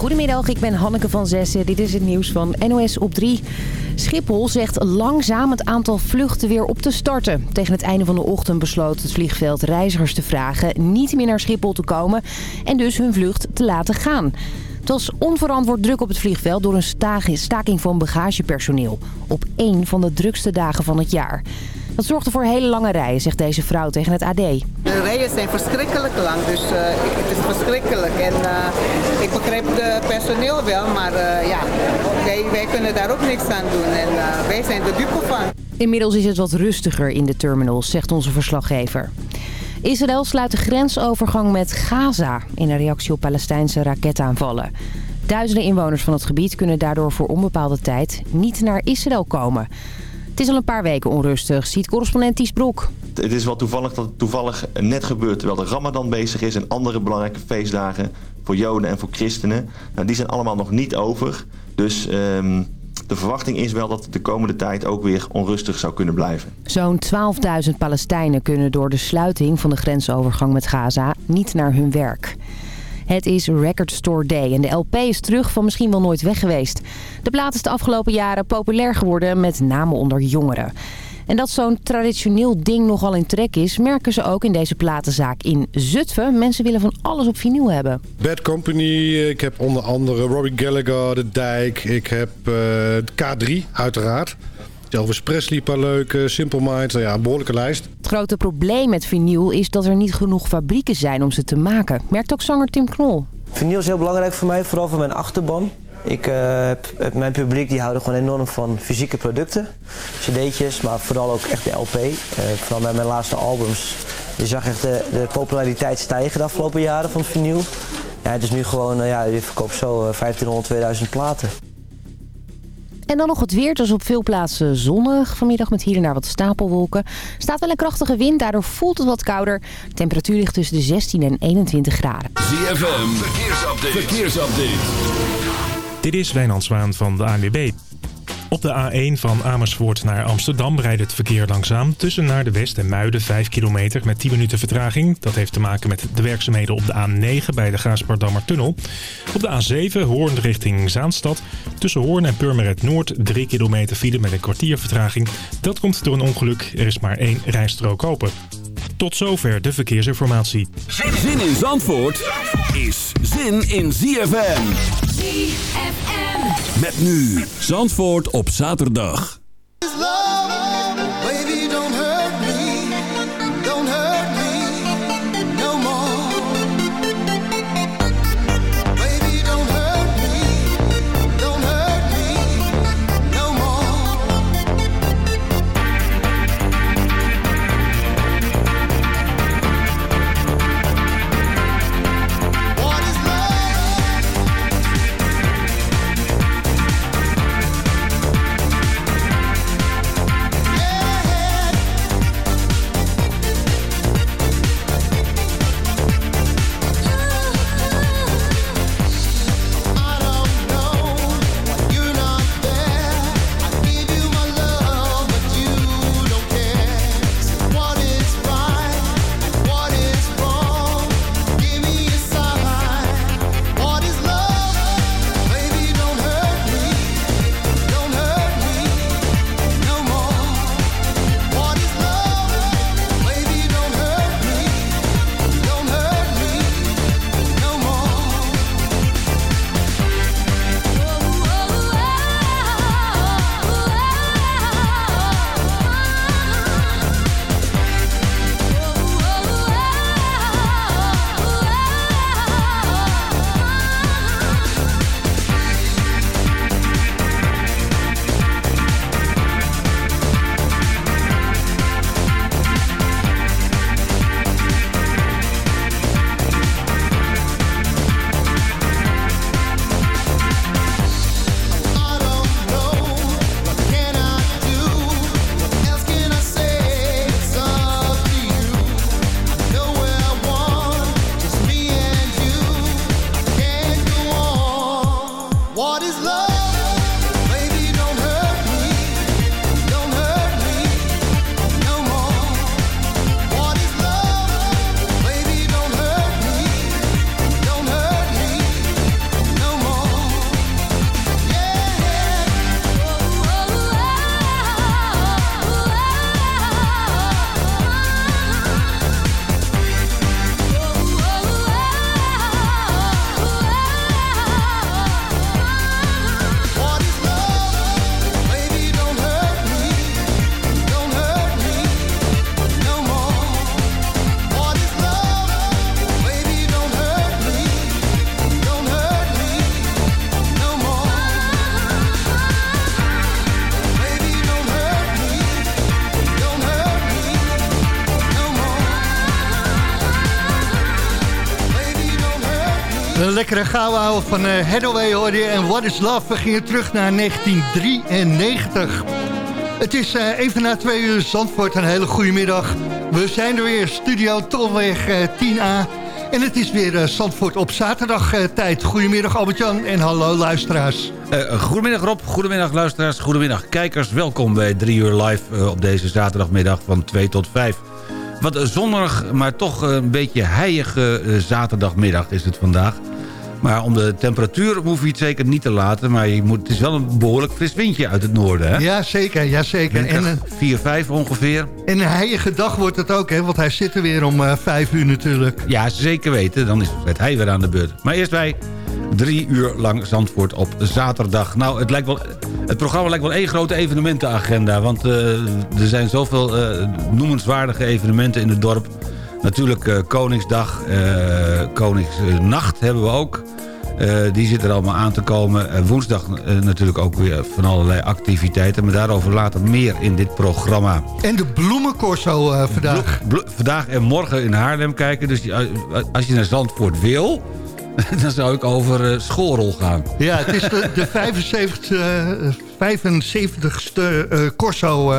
Goedemiddag, ik ben Hanneke van Zessen. Dit is het nieuws van NOS op 3. Schiphol zegt langzaam het aantal vluchten weer op te starten. Tegen het einde van de ochtend besloot het vliegveld reizigers te vragen niet meer naar Schiphol te komen en dus hun vlucht te laten gaan. Het was onverantwoord druk op het vliegveld door een staking van bagagepersoneel. Op één van de drukste dagen van het jaar. Dat zorgde voor hele lange rijen, zegt deze vrouw tegen het AD. De rijen zijn verschrikkelijk lang, dus uh, het is verschrikkelijk. En uh, ik begrijp het personeel wel, maar uh, ja, wij, wij, kunnen daar ook niks aan doen. En wij zijn de dupe van. Inmiddels is het wat rustiger in de terminals, zegt onze verslaggever. Israël sluit de grensovergang met Gaza in een reactie op Palestijnse raketaanvallen. Duizenden inwoners van het gebied kunnen daardoor voor onbepaalde tijd niet naar Israël komen. Het is al een paar weken onrustig, ziet correspondent Ties Broek. Het is wel toevallig dat het toevallig net gebeurt terwijl de Ramadan bezig is... en andere belangrijke feestdagen voor Joden en voor christenen. Nou, die zijn allemaal nog niet over. Dus um, de verwachting is wel dat het de komende tijd ook weer onrustig zou kunnen blijven. Zo'n 12.000 Palestijnen kunnen door de sluiting van de grensovergang met Gaza niet naar hun werk. Het is Record Store Day en de LP is terug van misschien wel nooit weg geweest. De plaat is de afgelopen jaren populair geworden, met name onder jongeren. En dat zo'n traditioneel ding nogal in trek is... merken ze ook in deze platenzaak in Zutphen. Mensen willen van alles op vinyl hebben. Bad Company, ik heb onder andere Robbie Gallagher, De Dijk. Ik heb uh, K3, uiteraard. Elvis Presley, een paar leuke, Simple Minds, ja, een behoorlijke lijst. Het grote probleem met vinyl is dat er niet genoeg fabrieken zijn om ze te maken. Merkt ook zanger Tim Knol. Vinyl is heel belangrijk voor mij, vooral voor mijn achterban. Ik uh, heb, mijn publiek die houden gewoon enorm van fysieke producten. cd'tjes, maar vooral ook echt de LP. Uh, eh, vooral bij mijn laatste albums. Je zag echt de, de, populariteit stijgen de afgelopen jaren van vinyl. Ja, het is nu gewoon, uh, ja, je verkoopt zo 1500, 2000 platen. En dan nog het weer. Het is op veel plaatsen zonnig vanmiddag met hier en daar wat stapelwolken. staat wel een krachtige wind, daardoor voelt het wat kouder. De temperatuur ligt tussen de 16 en 21 graden. ZFM, verkeersupdate. verkeersupdate. Dit is Wijnand Zwaan van de ANWB. Op de A1 van Amersfoort naar Amsterdam rijdt het verkeer langzaam. Tussen naar de West en Muiden 5 kilometer met 10 minuten vertraging. Dat heeft te maken met de werkzaamheden op de A9 bij de Gaasperdammer Tunnel. Op de A7 Hoorn richting Zaanstad. Tussen Hoorn en Purmerend Noord 3 kilometer file met een kwartier vertraging. Dat komt door een ongeluk. Er is maar één rijstrook open. Tot zover de verkeersinformatie. Zin in Zandvoort is zin in ZFM. ZFM. Met nu Zandvoort op zaterdag. Lekkere gauw van uh, Hathaway hoor je. En What is Love? We gingen terug naar 1993. Het is uh, even na twee uur Zandvoort. Een hele goede middag. We zijn er weer, Studio Tolweg uh, 10A. En het is weer Zandvoort op zaterdag tijd. Goedemiddag Albert-Jan en hallo luisteraars. goedemiddag Rob, goedemiddag luisteraars, goedemiddag kijkers. Welkom bij 3 uur live op deze zaterdagmiddag van 2 tot 5. Wat zonnig, maar toch een beetje heilige zaterdagmiddag is het vandaag. Maar om de temperatuur hoef je het zeker niet te laten. Maar je moet, het is wel een behoorlijk fris windje uit het noorden. Hè? Ja, zeker. Ja, zeker. En, 4, 5 ongeveer. En een heilige dag wordt het ook, hè? want hij zit er weer om uh, eh, 5 uur natuurlijk. Ja, zeker weten. Dan is het hij weer aan de beurt. Maar eerst wij drie uur lang Zandvoort op zaterdag. Nou, het, lijkt wel, het programma lijkt wel één grote evenementenagenda. Want uh, er zijn zoveel uh, noemenswaardige evenementen in het dorp. Natuurlijk uh, Koningsdag, Koningsnacht hebben we ook. die zit er allemaal aan te komen. woensdag natuurlijk ook weer van allerlei activiteiten. Maar daarover later meer in dit programma. En de bloemencorso vandaag. vandaag en morgen in Haarlem kijken. Dus als je naar Zandvoort wil dan zou ik over schoolrol gaan. Ja, het is de, de 75, ste uh, Corso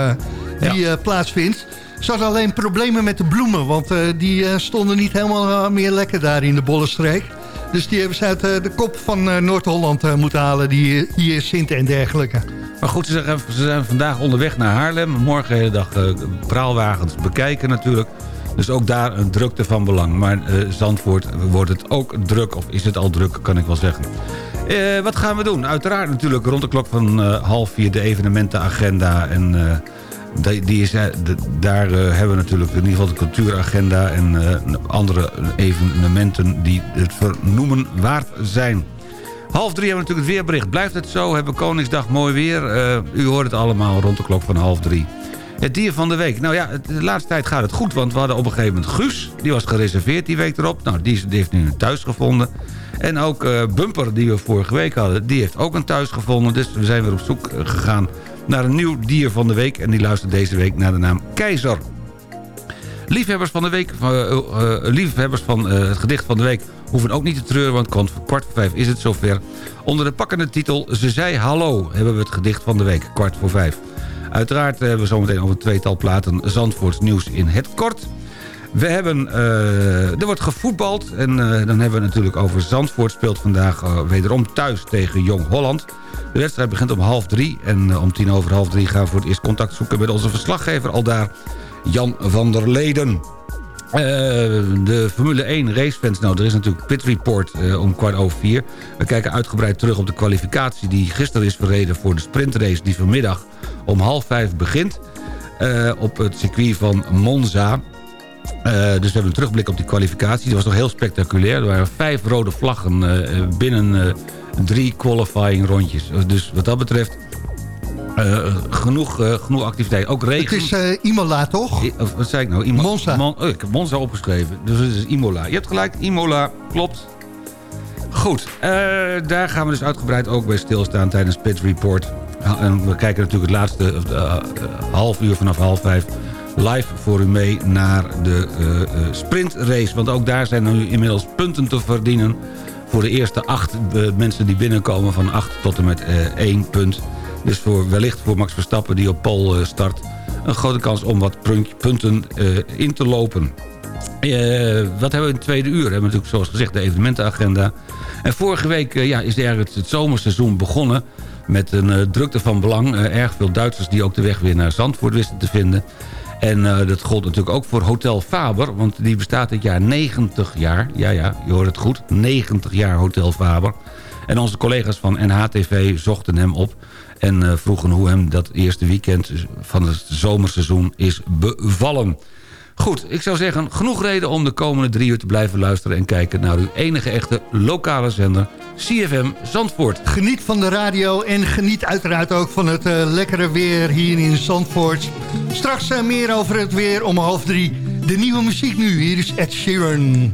die ja. plaatsvindt. Ze hadden alleen problemen met de bloemen, want die stonden niet helemaal meer lekker daar in de Bollenstreek. Dus die hebben ze uit de kop van Noord-Holland moeten halen, die hier Sint en dergelijke. Maar goed, ze zijn vandaag onderweg naar Haarlem. Morgen de hele dag praalwagens bekijken natuurlijk. Dus ook daar een drukte van belang. Maar uh, Zandvoort wordt het ook druk, of is het al druk, kan ik wel zeggen. Wat gaan we doen? Uiteraard natuurlijk rond de klok van half vier de evenementenagenda. En die, is, de, daar hebben we natuurlijk in ieder geval de cultuuragenda... en andere evenementen die het vernoemen waard zijn. Half drie hebben we natuurlijk het weerbericht. Blijft het zo? Hebben Koningsdag mooi weer? u hoort het allemaal rond de klok van half drie. Het dier van de week. Nou ja, de laatste tijd gaat het goed, want we hadden op een gegeven moment Guus. Die was gereserveerd die week erop. Nou, die, heeft nu een thuis gevonden. En ook Bumper, die we vorige week hadden, die heeft ook een thuis gevonden. Dus we zijn weer op zoek eh, gegaan naar een nieuw dier van de week. En die luistert deze week naar de naam Keizer. Liefhebbers van de week, uh, uh, liefhebbers van het gedicht van de week hoeven ook niet te treuren, want kwart voor vijf is het zover. Onder de pakkende titel Ze zei hallo hebben we het gedicht van de week, kwart voor vijf. Uiteraard hebben we zometeen over een tweetal platen Zandvoorts nieuws in het kort. We hebben, er wordt gevoetbald en dan hebben we natuurlijk over Zandvoort speelt vandaag wederom thuis tegen Jong Holland. De wedstrijd begint om half drie en om tien over half drie gaan we voor het eerst contact zoeken met onze verslaggever al daar, Jan van der Leden. de Formule 1 racefans, nou er is natuurlijk Pit Report om kwart over vier. We kijken uitgebreid terug op de kwalificatie die gisteren is verreden voor de sprintrace die vanmiddag om half vijf begint. Op het circuit van Monza. Dus we hebben een terugblik op die kwalificatie. Dat was toch heel spectaculair. Er waren vijf rode vlaggen binnen drie qualifying rondjes. Dus wat dat betreft... genoeg, genoeg activiteit. Ook regen. Het is Imola, toch? wat zei ik nou? Imo Monza. Mon oh, ik heb Monza opgeschreven. Dus het is Imola. Je hebt gelijk, Imola. Klopt. Goed, daar gaan we dus uitgebreid ook bij stilstaan tijdens Pit Report. En we kijken natuurlijk het laatste half uur vanaf half vijf live voor u mee naar de sprintrace. Want ook daar zijn nu inmiddels punten te verdienen... voor de eerste acht mensen die binnenkomen van acht tot en met één punt. Dus voor, wellicht voor Max Verstappen die op pol start... een grote kans om wat punten in te lopen. wat hebben we in het tweede uur? We hebben natuurlijk zoals gezegd de evenementenagenda. En vorige week ja, is eigenlijk het zomerseizoen begonnen met een drukte van belang. Erg veel Duitsers die ook de weg weer naar Zandvoort wisten te vinden. En uh, dat gold natuurlijk ook voor Hotel Faber. Want die bestaat dit jaar 90 jaar. Ja, ja, je hoort het goed. 90 jaar Hotel Faber. En onze collega's van NHTV zochten hem op. En vroegen hoe hem dat eerste weekend van het zomerseizoen is bevallen. Goed, ik zou zeggen, genoeg reden om de komende drie uur te blijven luisteren... en kijken naar uw enige echte lokale zender, CFM Zandvoort. Geniet van de radio en geniet uiteraard ook van het uh, lekkere weer hier in Zandvoort. Straks uh, meer over het weer om half drie. De nieuwe muziek nu, hier is Ed Sheeran.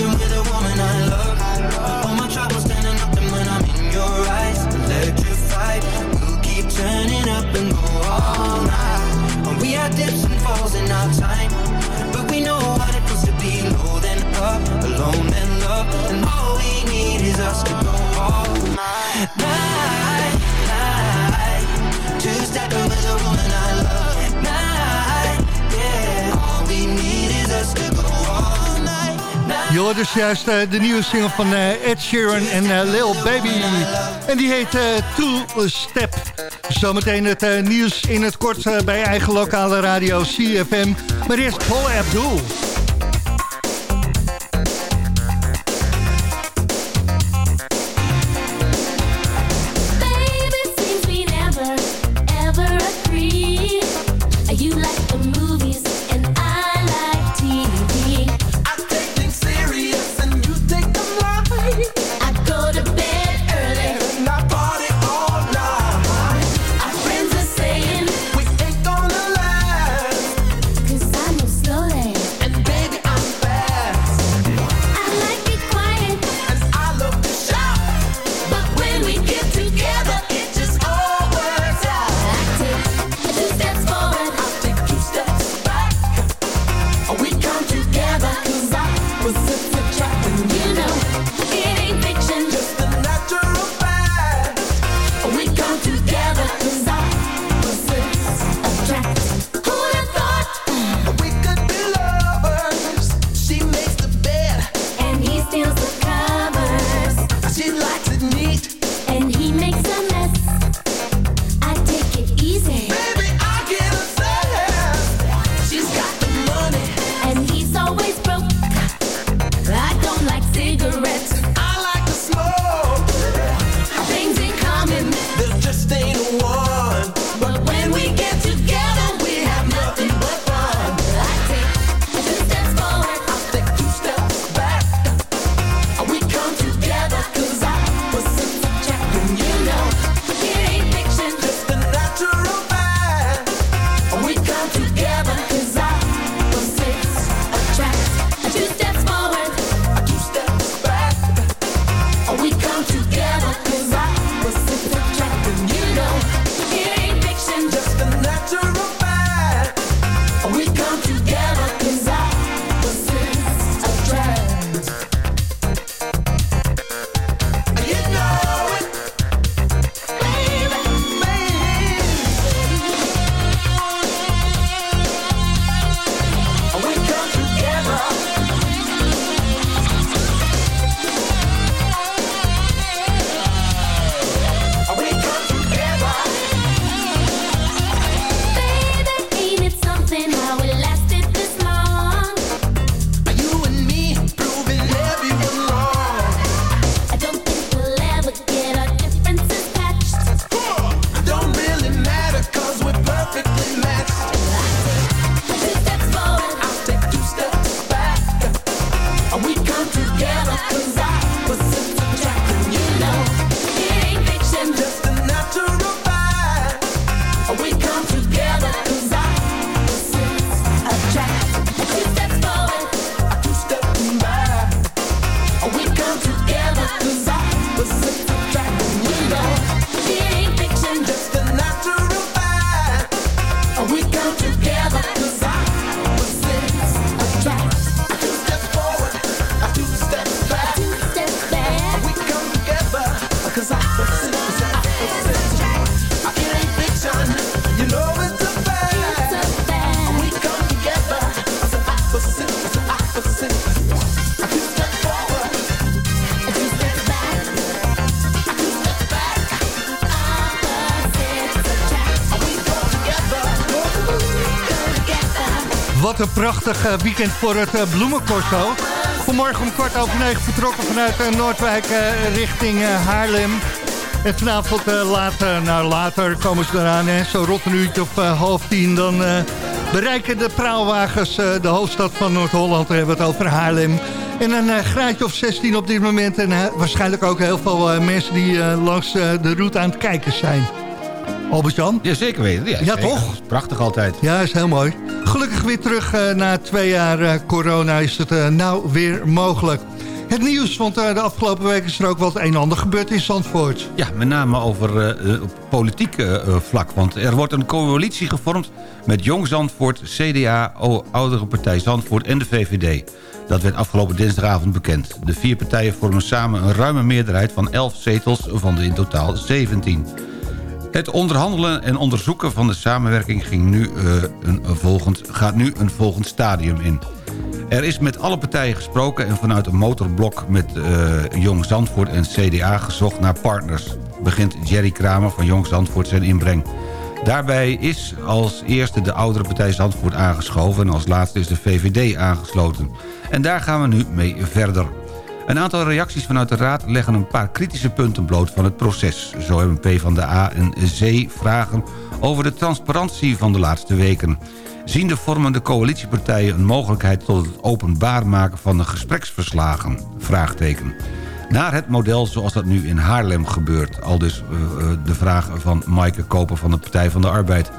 night. Had dips and falls in our time, but we know what it feels to be low then up, alone then love, and all we need is us to go all night, night, night. Two stepping with a woman I love, night, yeah. All we need is us to go all night. Je hoort dus juist eh, de nieuwe single van eh, Ed Sheeran en eh, Lil Baby. En die heet Two Step. Zometeen het eh, nieuws in het kort eh, bij eigen lokale radio CFM. Maar eerst Paul Abdul. Een prachtig eh, weekend voor het uh, Bloemencorso. Vanmorgen om kwart over negen vertrokken vanuit uh, Noordwijk richting Haarlem. En vanavond later, nou later komen ze eraan. Hè. Zo rot een uurtje of half tien. Dan bereiken de praalwagens de hoofdstad van Noord-Holland. We hebben het over Haarlem. En een graadje of 16 op dit moment. En waarschijnlijk ook heel veel mensen die langs de route aan het kijken zijn. Albert-Jan? Ja, zeker weten. Ja, toch? Prachtig altijd. Ja, is heel mooi. Gelukkig weer terug uh, na twee jaar uh, corona is het uh, nou weer mogelijk. Het nieuws, want de afgelopen weken is er ook wat een en ander gebeurd in Zandvoort. Ja, met name over politiek vlak. Want er wordt een coalitie gevormd met Jong Zandvoort, CDA, Oudere Partij Zandvoort en de VVD. Dat werd afgelopen dinsdagavond bekend. De vier partijen vormen samen een ruime meerderheid van 11 zetels van de in totaal 17. Het onderhandelen en onderzoeken van de samenwerking ging nu, uh, een volgend, gaat nu een volgend stadium in. Er is met alle partijen gesproken en vanuit een motorblok met uh, Jong Zandvoort en CDA gezocht naar partners. Begint Jerry Kramer van Jong Zandvoort zijn inbreng. Daarbij is als eerste de oudere partij Zandvoort aangeschoven... en als laatste is de VVD aangesloten. En daar gaan we nu mee verder. Een aantal reacties vanuit de Raad leggen een paar kritische punten bloot van het proces. Zo hebben P van de A en Z vragen over de transparantie van de laatste weken. Zien de vormende coalitiepartijen een mogelijkheid tot het openbaar maken van de gespreksverslagen? Vraagteken. Naar het model zoals dat nu in Haarlem gebeurt. Al dus uh, de vraag van Maaike Koper van de Partij van de Arbeid.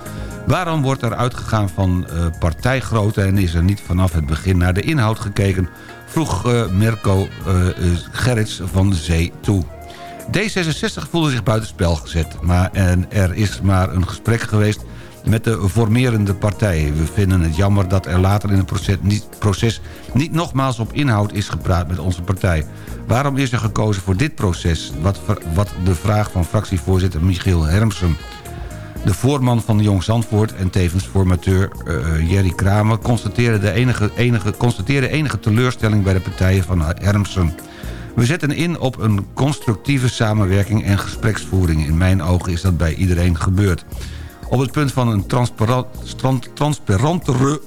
Waarom wordt er uitgegaan van uh, partijgrootte en is er niet vanaf het begin naar de inhoud gekeken vroeg uh, Mirko uh, Gerrits van de Zee toe. D66 voelde zich buitenspel gezet, maar en er is maar een gesprek geweest met de formerende partijen. We vinden het jammer dat er later in het proces niet, proces niet nogmaals op inhoud is gepraat met onze partij. Waarom is er gekozen voor dit proces? Wat, wat de vraag van fractievoorzitter Michiel Hermsen. De voorman van Jong Zandvoort en tevens formateur uh, Jerry Kramer... constateerde, de enige, enige, constateerde enige teleurstelling bij de partijen van Hermsen. We zetten in op een constructieve samenwerking en gespreksvoering. In mijn ogen is dat bij iedereen gebeurd. Op het punt van een transparant, transparantere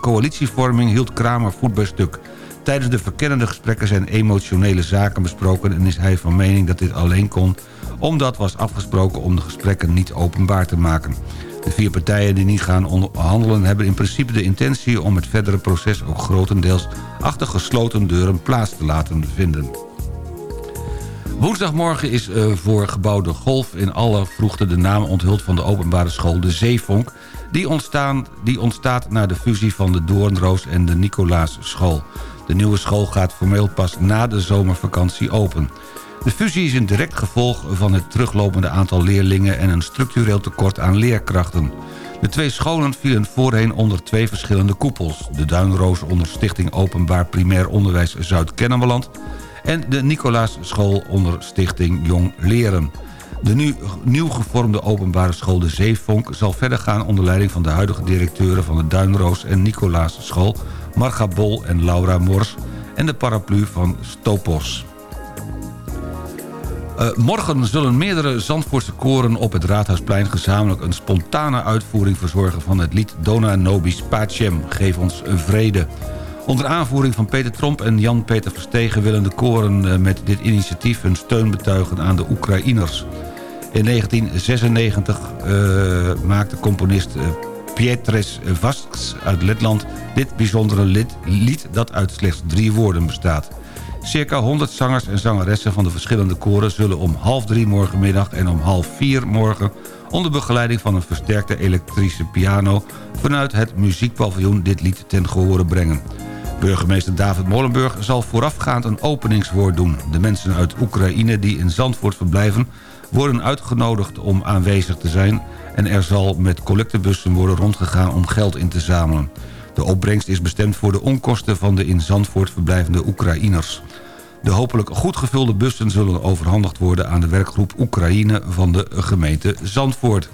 coalitievorming hield Kramer voet bij stuk. Tijdens de verkennende gesprekken zijn emotionele zaken besproken... en is hij van mening dat dit alleen kon omdat was afgesproken om de gesprekken niet openbaar te maken. De vier partijen die niet gaan onderhandelen hebben in principe de intentie om het verdere proces ook grotendeels achter gesloten deuren plaats te laten vinden. Woensdagmorgen is uh, voor gebouw De Golf in alle vroegte de naam onthuld van de openbare school De Zeevonk. Die, ontstaan, die ontstaat na de fusie van de Doornroos en de Nicolaas School. De nieuwe school gaat formeel pas na de zomervakantie open. De fusie is een direct gevolg van het teruglopende aantal leerlingen... en een structureel tekort aan leerkrachten. De twee scholen vielen voorheen onder twee verschillende koepels. De Duinroos onder Stichting Openbaar Primair Onderwijs Zuid-Kennemerland... en de Nicolaas School onder Stichting Jong Leren. De nu nieuw gevormde openbare school De Zeevonk zal verder gaan... onder leiding van de huidige directeuren van de Duinroos en Nicolaas School... Marga Bol en Laura Mors en de paraplu van Stopos. Uh, morgen zullen meerdere Zandvoortse koren op het Raadhuisplein... gezamenlijk een spontane uitvoering verzorgen van het lied Dona Nobis Pacem, Geef ons vrede. Onder aanvoering van Peter Tromp en Jan-Peter Verstegen... willen de koren uh, met dit initiatief hun steun betuigen aan de Oekraïners. In 1996 uh, maakte componist Pietres Vasks uit Letland... dit bijzondere lied, lied dat uit slechts drie woorden bestaat... Circa 100 zangers en zangeressen van de verschillende koren... zullen om half drie morgenmiddag en om half vier morgen... onder begeleiding van een versterkte elektrische piano... vanuit het muziekpaviljoen dit lied ten gehore brengen. Burgemeester David Molenburg zal voorafgaand een openingswoord doen. De mensen uit Oekraïne die in Zandvoort verblijven... worden uitgenodigd om aanwezig te zijn... en er zal met collectebussen worden rondgegaan om geld in te zamelen. De opbrengst is bestemd voor de onkosten van de in Zandvoort verblijvende Oekraïners. De hopelijk goed gevulde bussen zullen overhandigd worden aan de werkgroep Oekraïne van de gemeente Zandvoort.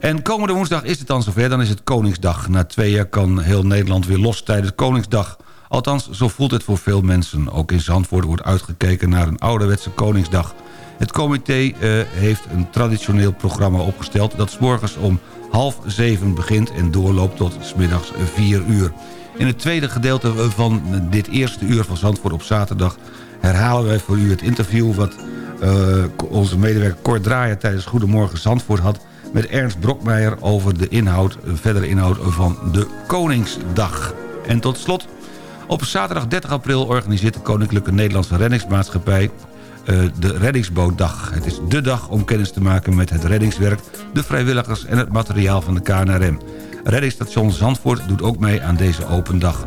En komende woensdag is het dan zover, dan is het Koningsdag. Na twee jaar kan heel Nederland weer los tijdens Koningsdag. Althans, zo voelt het voor veel mensen. Ook in Zandvoort wordt uitgekeken naar een ouderwetse Koningsdag. Het comité uh, heeft een traditioneel programma opgesteld... dat s morgens om half zeven begint en doorloopt tot smiddags 4 uur. In het tweede gedeelte van dit eerste uur van Zandvoort op zaterdag... herhalen wij voor u het interview wat eh, onze medewerker Kort Draaier... tijdens Goedemorgen Zandvoort had met Ernst Brokmeijer... over de inhoud, verdere inhoud van de Koningsdag. En tot slot, op zaterdag 30 april organiseert de Koninklijke Nederlandse Reddingsmaatschappij... eh, de Reddingsbootdag. Het is de dag om kennis te maken met het reddingswerk... de vrijwilligers en het materiaal van de KNRM. Reddingsstation Zandvoort doet ook mee aan deze open dag.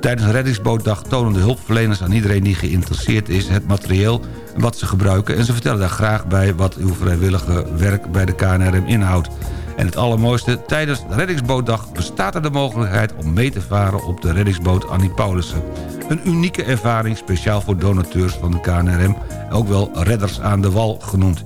Tijdens Reddingsbootdag tonen de hulpverleners aan iedereen die geïnteresseerd is... het materieel wat ze gebruiken en ze vertellen daar graag bij... wat uw vrijwillige werk bij de KNRM inhoudt. En het allermooiste, tijdens Reddingsbootdag bestaat er de mogelijkheid... om mee te varen op de reddingsboot Annie Paulussen. Een unieke ervaring speciaal voor donateurs van de KNRM... ook wel redders aan de wal genoemd.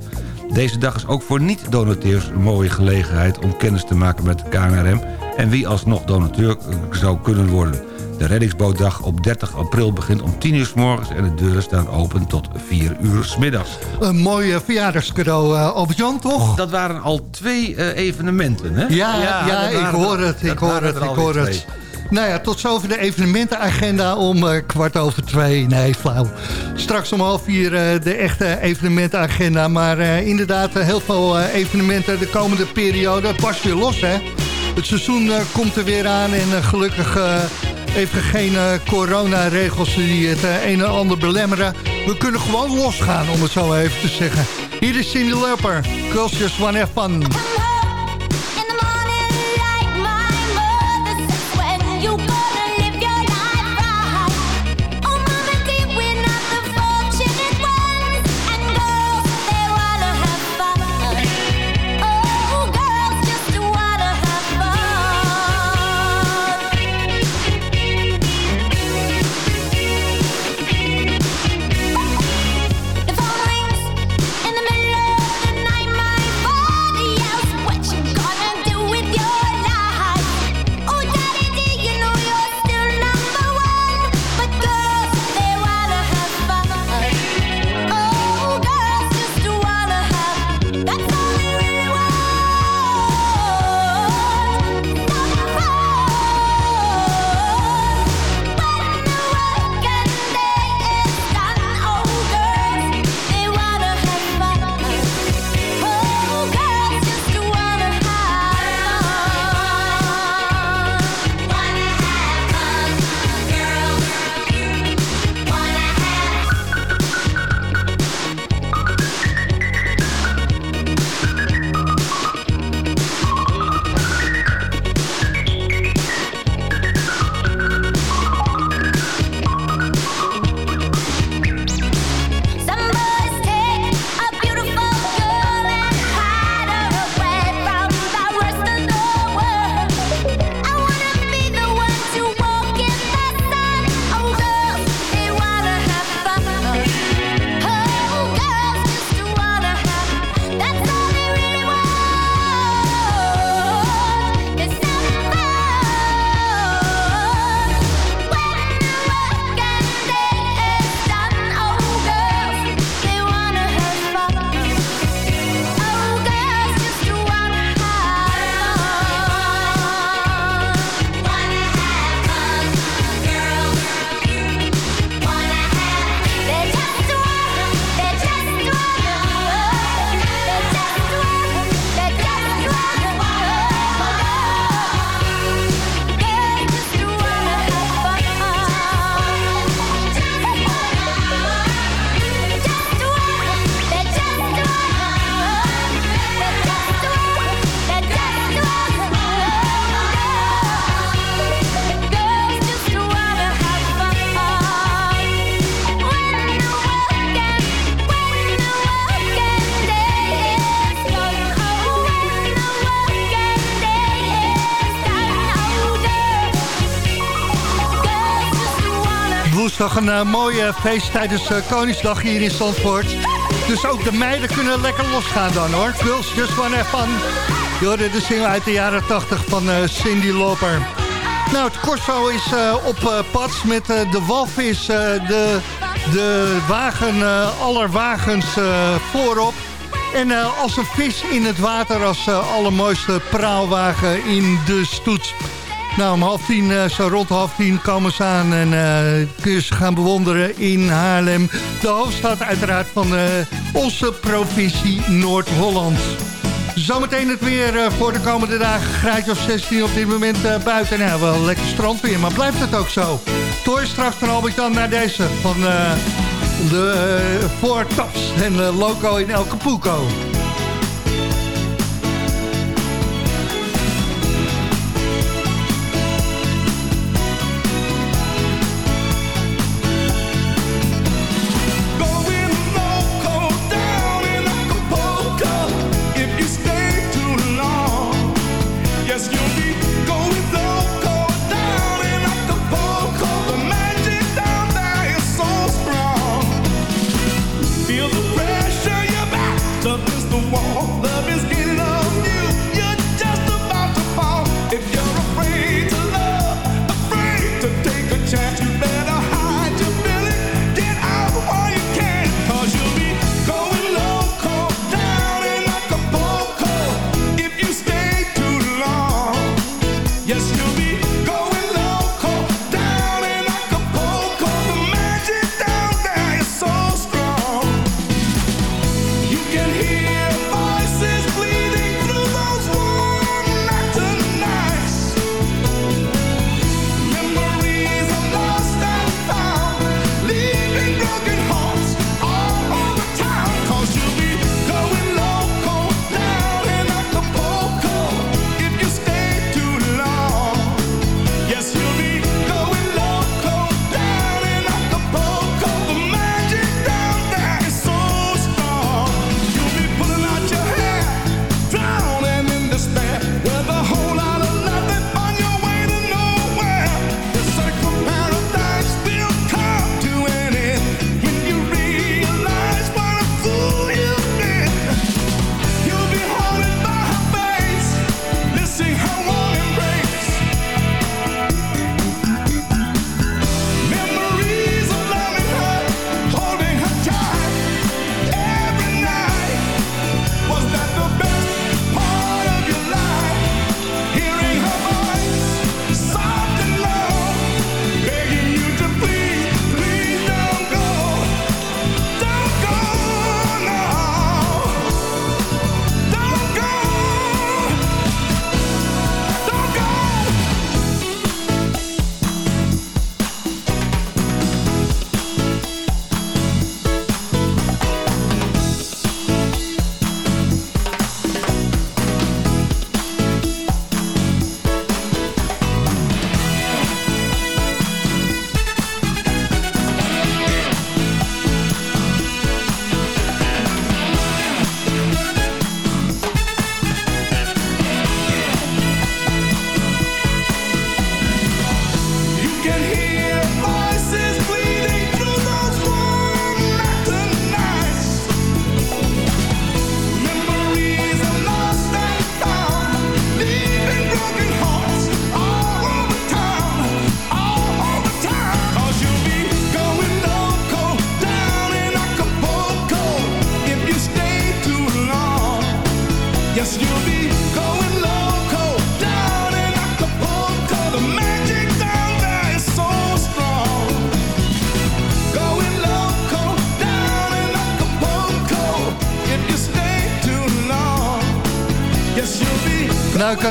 Deze dag is ook voor niet-donateurs een mooie gelegenheid... om kennis te maken met de KNRM... en wie alsnog donateur eh, zou kunnen worden. De reddingsbootdag op 30 april begint om 10 uur s morgens... en de deuren staan open tot 4 uur s middags. Een mooi eh, verjaardagscadeau, eh, Albert-Jan, toch? Dat waren al twee evenementen, hè? Ja, ja, dat ik hoor het, ik hoor het, ik hoor het. Nou ja, tot zover de evenementenagenda om eh, kwart over twee. Nee, flauw. Straks om half vier eh, de echte evenementenagenda. Maar eh, inderdaad, heel veel evenementen de komende periode. Barst weer los, hè? Het seizoen komt er weer aan en gelukkig... Even geen coronaregels die het een en ander belemmeren. We kunnen gewoon losgaan, om het zo even te zeggen. Hier is Cindy Lauper. Girls Just Wanna Have. Woensdag een eh, mooie feest tijdens eh, Koningsdag hier in Zandvoort. Dus ook de meiden kunnen lekker losgaan dan hoor. Girls Just Fun. Je hoorde de single uit de jaren 80 van eh, Cindy Lauper. Nou, het Corso is op pad met de walvis, de, de wagen, aller wagens eh, voorop. En als een vis in het water als allermooiste praalwagen in de stoet. Nou, om half tien, eh, zo rond half tien komen ze aan en eh, kun je ze gaan bewonderen in Haarlem. De hoofdstad uiteraard van eh, onze provincie Noord-Holland. Zometeen het weer voor de komende dagen. Graadje of 16 op dit moment buiten. Nou, wel lekker strandweer, maar blijft het ook zo? Toy straks van Albert dan naar deze van de uh, Four Tops en Loco in El Capuco.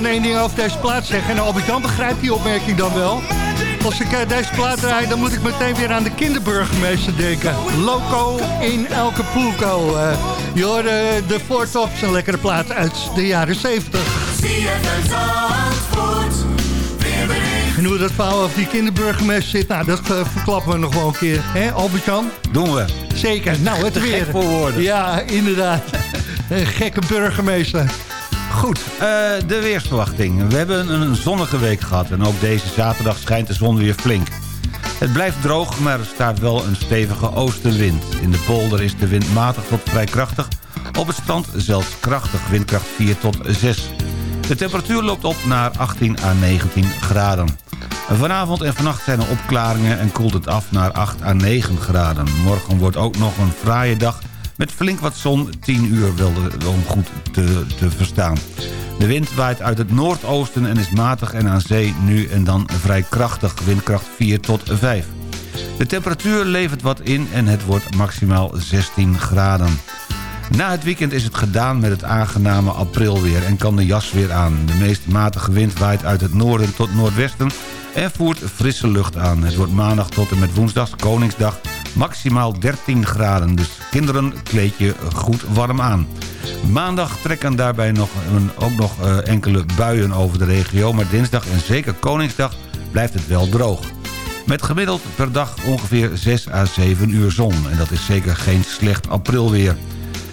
Kan één ding over deze plaat zeggen. En Albert-Jan begrijpt die opmerking dan wel. Als ik eh, deze plaat draai, dan moet ik meteen weer aan de kinderburgemeester denken. Loco in Acapulco. Eh je hoorde de Four Tops, een lekkere plaat uit de jaren 70. En hoe dat verhaal over die kinderburgemeester zit, nou, dat eh, verklappen we nog wel een keer. Hè, Albert-Jan? Doen we. Zeker. Nou, het weer. gek voor woorden. Ja, inderdaad. Een gekke burgemeester. Goed, eh, de weersverwachting. We hebben een zonnige week gehad en ook deze zaterdag schijnt de zon weer flink. Het blijft droog, maar er staat wel een stevige oostenwind. In de polder is de wind matig tot vrij krachtig. Op het strand zelfs krachtig, windkracht 4 tot 6. De temperatuur loopt op naar 18 à 19 graden. Vanavond en vannacht zijn er opklaringen en koelt het af naar 8 à 9 graden. Morgen wordt ook nog een fraaie dag Met flink wat zon 10 uur wel de- om goed te, te verstaan. De wind waait uit het noordoosten en is matig en aan zee nu en dan vrij krachtig. Windkracht 4 tot 5. De temperatuur levert wat in en het wordt maximaal 16 graden. Na het weekend is het gedaan met het aangename aprilweer en kan de jas weer aan. De meest matige wind waait uit het noorden tot noordwesten en voert frisse lucht aan. Het wordt maandag tot en met woensdag, Koningsdag, maximaal 13 graden. Dus kinderen kleed je goed warm aan. Maandag trekken daarbij nog, een- ook nog eh, enkele buien over de regio... maar dinsdag en zeker Koningsdag blijft het wel droog. Met gemiddeld per dag ongeveer 6 à 7 uur zon. En dat is zeker geen slecht aprilweer.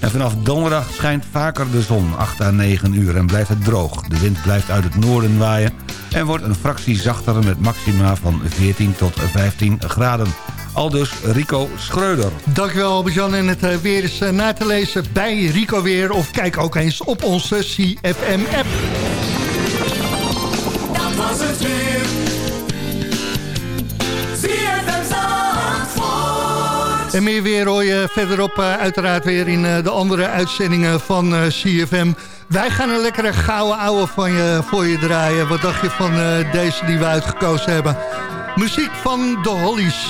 En vanaf donderdag schijnt vaker de zon, 8 à 9 uur, en blijft het droog. De wind blijft uit het noorden waaien en wordt een fractie zachter met maxima van 14 tot 15 graden. Aldus Rico Schreuder. Dankjewel Albert-Jan. En het eh, weer is eh, na te lezen bij Rico Weer. Of kijk ook eens op onze CFM-app. Dat was het weer. En meer weer hoor je verderop eh, uiteraard weer in eh, de andere uitzendingen van eh, CFM. Wij gaan een lekkere gouden ouwe van je, voor je draaien. Wat dacht je van deze die we uitgekozen hebben? Muziek van de Hollies.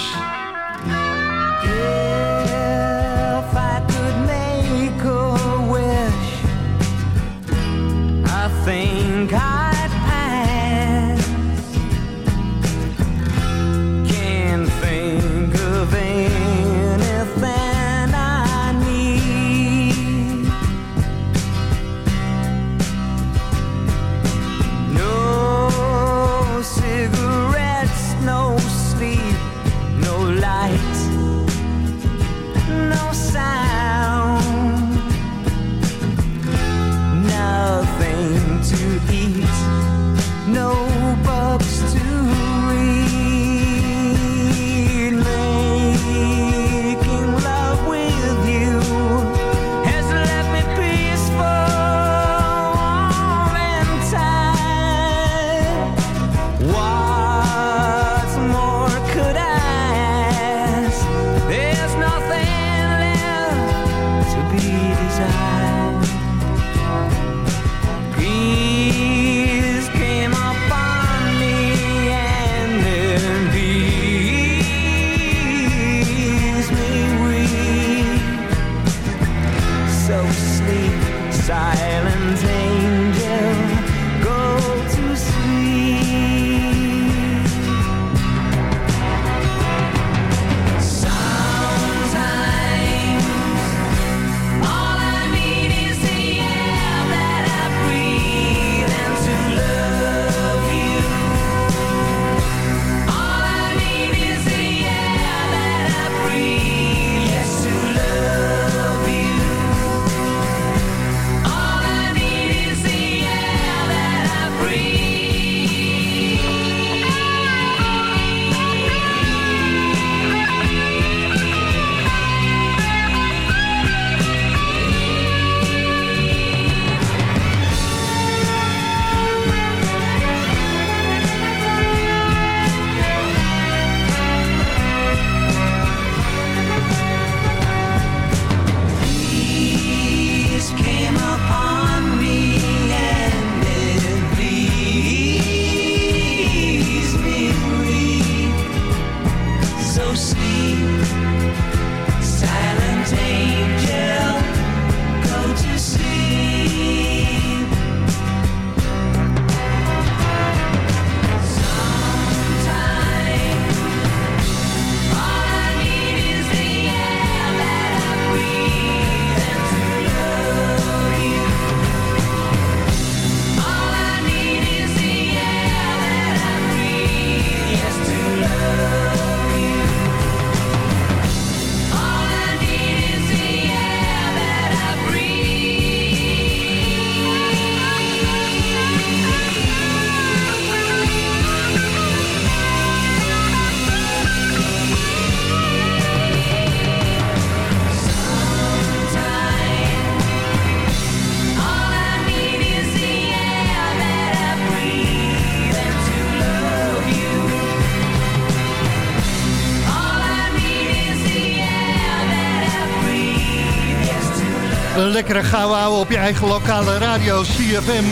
Lekkere gauw houden op je eigen lokale radio CFM.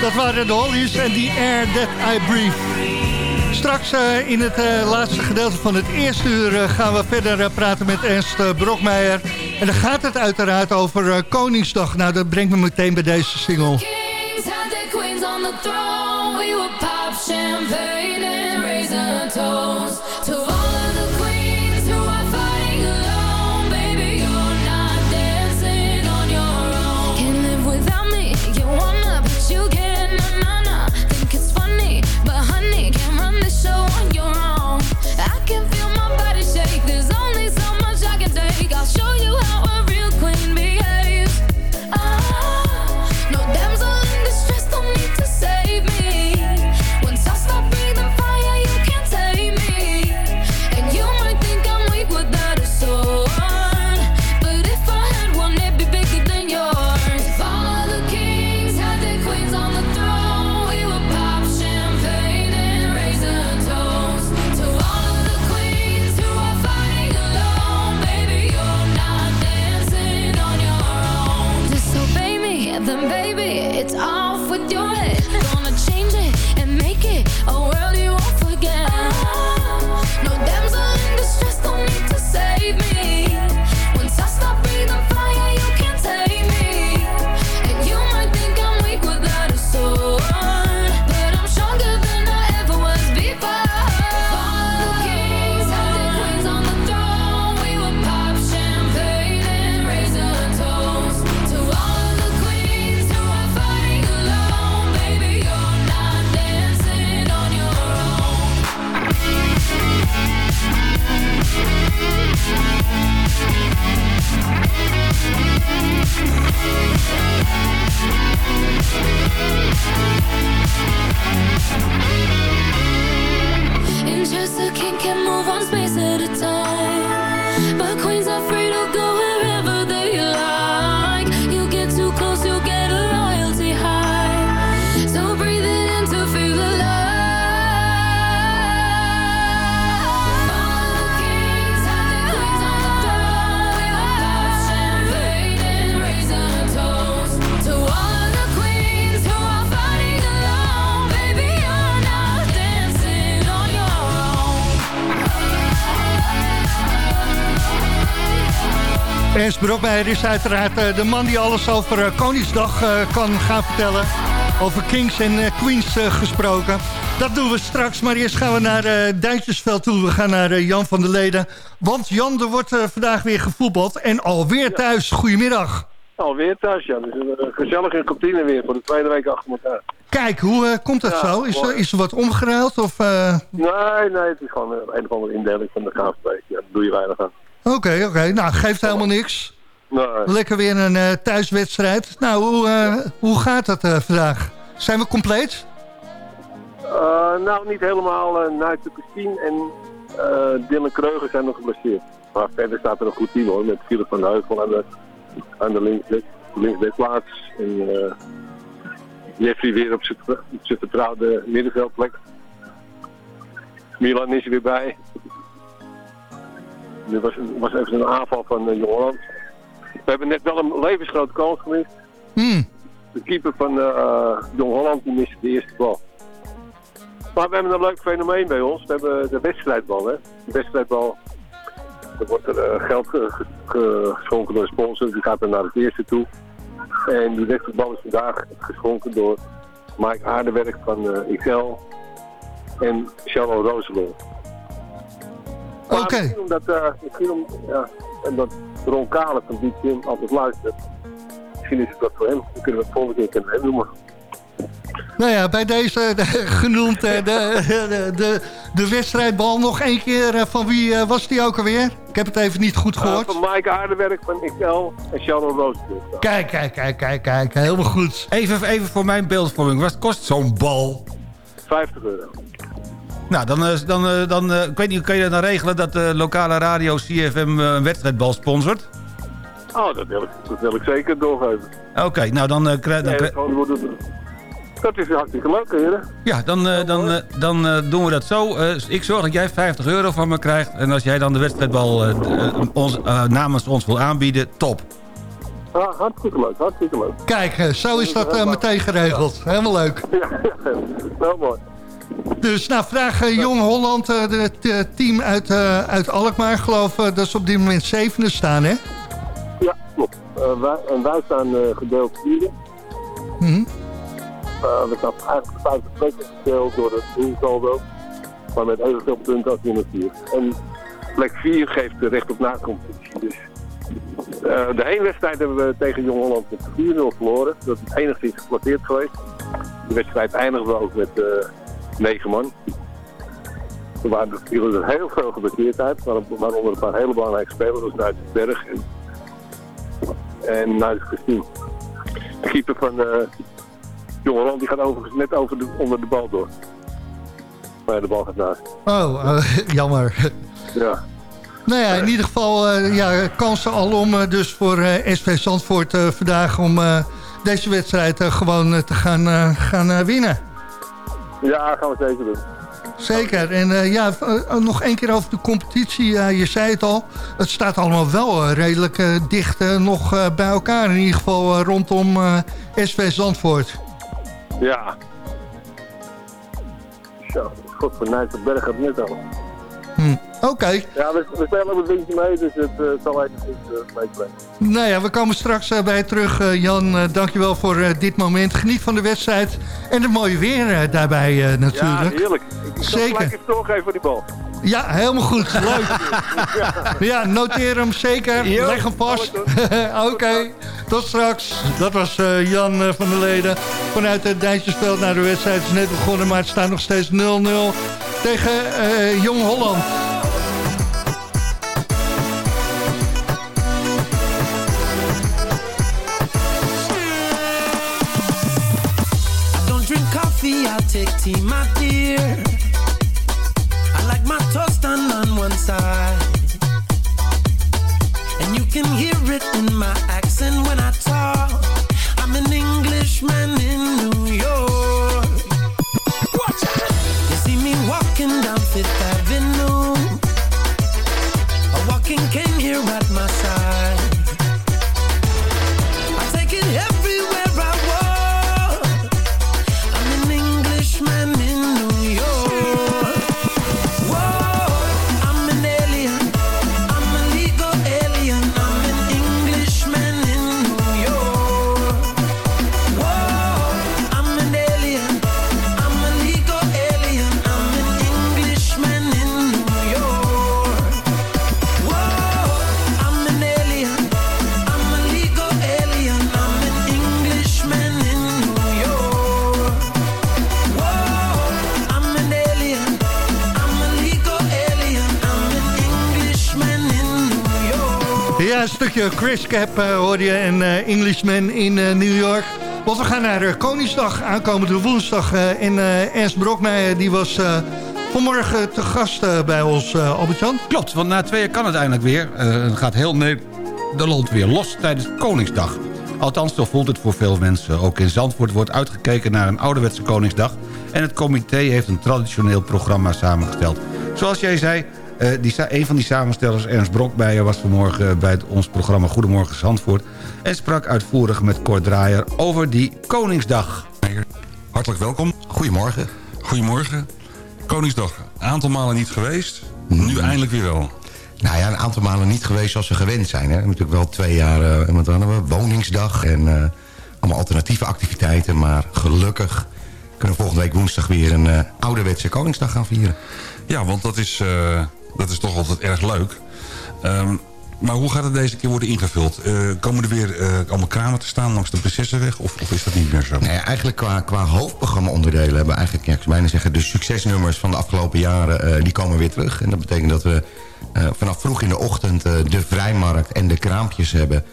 Dat waren de Hollies en die Air That I Breathe. Straks eh, in het eh, laatste gedeelte van het eerste uur eh, gaan we verder praten met Ernst Brokmeijer. En dan gaat het uiteraard over Koningsdag. Nou, dat brengt me meteen bij deze single. We would pop and Brokmeijer is uiteraard eh, de man die alles over eh, Koningsdag eh, kan gaan vertellen. Over Kings en Queens gesproken. Dat doen we straks, maar eerst gaan we naar Duintjesveld toe. We gaan naar Jan van der Leden. Want Jan, er wordt vandaag weer gevoetbald en alweer thuis. Goedemiddag. Alweer thuis, ja. Dus een gezellige kantine weer voor de tweede week achter elkaar. Kijk, hoe komt dat Ja, zo? Is er, is er wat omgeruild? Of, Nee, nee, het is gewoon een, een of andere indeling van de KVB. Ja, daar doe je weinig aan. Oké, oké. Nou, geeft helemaal niks. Nee. Lekker weer een eh, thuiswedstrijd. Nou, hoe, eh, hoe gaat dat eh, vandaag? Zijn we compleet? Nou, niet helemaal. Uh, Nigel Christine en Dylan Kreuger zijn nog geblesseerd. Maar verder staat er een goed team hoor. Met Philip van Heuvel aan de, aan de links. En Jeffrey weer op zijn vertrouwde middenveldplek. Milan is er weer bij. Er was, was even een aanval van Jong Holland. We hebben net wel een levensgrote kans gemist. Hmm. De keeper van eh, Jong Holland die miste de eerste bal. Maar we hebben een leuk fenomeen bij ons. We hebben de wedstrijdbal. Hè? De wedstrijdbal. Er wordt er eh, geld ge- ge- ge- geschonken door een sponsor. Die gaat er naar het eerste toe. En die wedstrijdbal is vandaag geschonken door Mike Aardewerk van eh XL en Charles Rooselo. Oké. Misschien omdat, eh, misschien om, ja, omdat Ron Kalen van die Team altijd luistert. Misschien is het wat voor hem. Dan kunnen we het volgende keer kunnen hem noemen. Nou ja, bij deze eh, genoemd eh, de, de, de, de wedstrijdbal nog één keer. van wie eh, was die ook alweer? Ik heb het even niet goed Uh, gehoord. van Mike Aardewerk van XL en Charles Rooselo. Kijk, kijk, kijk, kijk, kijk. Helemaal goed. Even, even voor mijn beeldvorming. Wat kost zo'n bal? 50 euro. Nou, dan, eh, dan, eh, dan eh, ik weet niet, kan je dan regelen dat de lokale radio CFM een wedstrijdbal sponsort? Oh, dat wil ik, dat wil ik zeker doorgeven. Oké, nou dan, eh, krijg- dan Nee, dat, is hartstikke leuk, heren. Ja, dan, eh, dan, dan eh, doen we dat zo. Eh, ik zorg dat jij 50 euro van me krijgt. En als jij dan de wedstrijdbal eh, eh, ons, eh, namens ons wil aanbieden, top. Ah, hartstikke leuk, hartstikke leuk. Kijk, zo is dat eh, meteen geregeld. Helemaal leuk. Heel mooi. Dus nou, vraag eh, Jong Holland, eh, het team uit, eh, uit Alkmaar, geloof eh, dat ze op dit moment zevende staan, hè? Ja, klopt. Eh, wij, en wij staan eh, gedeeld vierde. Mhm. Eh, we staan eigenlijk vijfde plek gedeeld door het doelsaldo. Maar met evenveel punten als nummer 4. En plek 4 geeft recht op nacompetitie. Dus eh, de heenwedstrijd hebben we tegen Jong Holland met 4-0 verloren. Dat is enigszins geflatteerd geweest. De wedstrijd eindigde ook met eh 9 man. Er waren er heel veel geblesseerd uit, waar- waaronder een paar hele belangrijke spelers, zoals Nuit Berg en, en Nuit Christine. De keeper van eh Jong Holland die gaat overigens net over de, onder de bal door. Maar de bal gaat naast. Oh, eh, jammer. Ja. Nou ja, in ieder geval eh, ja, kansen al om eh, dus voor eh, SV Zandvoort eh, vandaag om eh, deze wedstrijd eh, gewoon eh, te gaan, eh, gaan eh, winnen. Ja, gaan we zeker doen. Zeker. En eh, ja, eh, nog één keer over de competitie. Je zei het al. Het staat allemaal wel eh, redelijk dicht nog bij elkaar. In ieder geval rondom SV Zandvoort. Ja. Zo, god voor Nijverberg gaat net al. Hm. Oké. Ja, we, we spelen ook een windje mee, dus het eh, zal even uh, meeplegen. Nou ja, we komen straks eh, bij terug. Jan, dankjewel voor dit moment. Geniet van de wedstrijd. En het mooie weer daarbij natuurlijk. Ja, heerlijk. Ik Zeker. gelijk even doorgeven voor die bal. Ja, helemaal goed. Leuk. Ja, noteer hem zeker. Leg hem vast. Oké, tot straks. Dat was Jan van der Leden. Vanuit het Dijntjesveld naar de wedstrijd is net begonnen, maar het staat nog steeds 0-0 tegen eh, Jong Holland. I don't drink coffee, I take tea, my dear. I like my toast done on one side. And you can hear it in my accent when I talk. I'm an Englishman in New Chris Cap eh, hoor je en eh, Englishman in eh, New York. Want we gaan naar Koningsdag, aankomende woensdag. en Ernst Brokmeijer die was vanmorgen te gast bij ons, Albert-Jan. Klopt, want na twee jaar kan het eindelijk weer. Het gaat heel Nederland weer los tijdens Koningsdag. Althans, zo voelt het voor veel mensen. Ook in Zandvoort wordt uitgekeken naar een ouderwetse Koningsdag... en het comité heeft een traditioneel programma samengesteld. Zoals jij zei, eh, die, een van die samenstellers, Ernst Brokmeijer... was vanmorgen bij het, ons programma Goedemorgen Zandvoort... en sprak uitvoerig met Kort Draaier over die Koningsdag. Hartelijk welkom. Goedemorgen. Goedemorgen. Koningsdag, een aantal malen niet geweest. Nu eindelijk weer wel. Nou ja, een aantal malen niet geweest zoals we gewend zijn. Hè. Natuurlijk wel twee jaar eh, wat hadden we, woningsdag en eh, allemaal alternatieve activiteiten. Maar gelukkig kunnen we volgende week woensdag weer een eh, ouderwetse Koningsdag gaan vieren. Ja, want dat is, eh, dat is toch altijd erg leuk. Ehm, maar hoe gaat het deze keer worden ingevuld? Eh, komen er weer eh, allemaal kramen te staan langs de Prinsessenweg? Of, of is dat niet meer zo? Eigenlijk qua, qua hoofdprogramma-onderdelen hebben we eigenlijk, ja, ik zou bijna zeggen, de succesnummers van de afgelopen jaren, eh, die komen weer terug. En dat betekent dat we vanaf vroeg in de ochtend de vrijmarkt en de kraampjes hebben.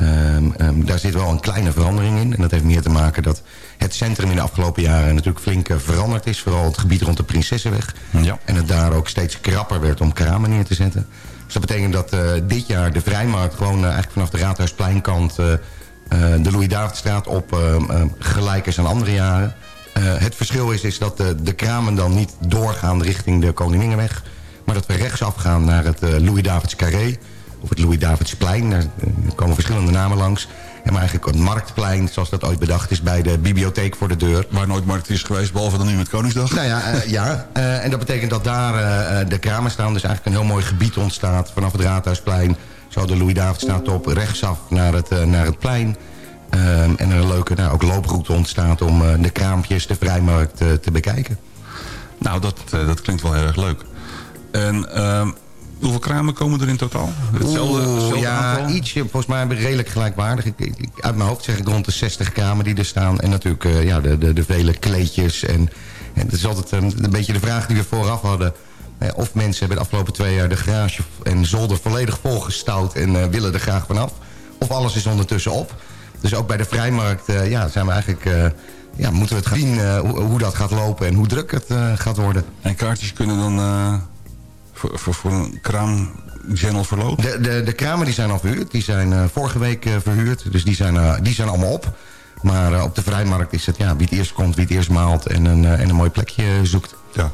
Ehm, ehm, daar zit wel een kleine verandering in. En dat heeft meer te maken dat het centrum in de afgelopen jaren natuurlijk flink eh, veranderd is. Vooral het gebied rond de Prinsessenweg. Ja. En het daar ook steeds krapper werd om kramen neer te zetten. Dus dat betekent dat eh, dit jaar de vrijmarkt gewoon eh, eigenlijk vanaf de Raadhuispleinkant... de Louis-Davidstraat op eh, eh, gelijk is aan andere jaren. Het verschil is, is dat eh, de kramen dan niet doorgaan richting de Koningingenweg... maar dat we rechtsaf gaan naar het Louis-Davids Carré... of het Louis-Davidsplein. Daar eh, komen verschillende namen langs. En maar eigenlijk het Marktplein, zoals dat ooit bedacht is... bij de bibliotheek voor de deur. Waar nooit markt is geweest, behalve dan nu met Koningsdag. Nou ja, eh, ja. Eh, en dat betekent dat daar de kramen staan. Dus eigenlijk een heel mooi gebied ontstaat. Vanaf het Raadhuisplein, zo de Louis-Davidstraat op... rechtsaf naar het, naar het plein. En er een leuke nou, ook looproute ontstaat... om de kraampjes, de vrijmarkt te bekijken. Nou, dat, dat klinkt wel heel erg leuk. En ehm, hoeveel kramen komen er in totaal? Hetzelfde, Oeh, hetzelfde ja, aantal? ietsje, volgens mij redelijk gelijkwaardig. Ik, uit mijn hoofd zeg ik rond de 60 kramen die er staan. En natuurlijk eh, ja, de, de, de vele kleedjes. En, en het is altijd een, een beetje de vraag die we vooraf hadden. Eh, of mensen hebben de afgelopen twee jaar de garage en zolder volledig volgestouwd... en eh, willen er graag vanaf. Of alles is ondertussen op. Dus ook bij de vrijmarkt eh, ja, zijn we eigenlijk... eh, ja, moeten we het gaan zien eh, hoe, hoe dat gaat lopen en hoe druk het eh, gaat worden. En kaartjes kunnen dan eh, voor, voor, voor een kraam-channel verlopen? De, de, de kramen die zijn al verhuurd. Die zijn eh, vorige week eh, verhuurd. Dus die zijn, eh, die zijn allemaal op. Maar op de vrijmarkt is het ja, wie het eerst komt, wie het eerst maalt... en een, en een mooi plekje zoekt. Ja.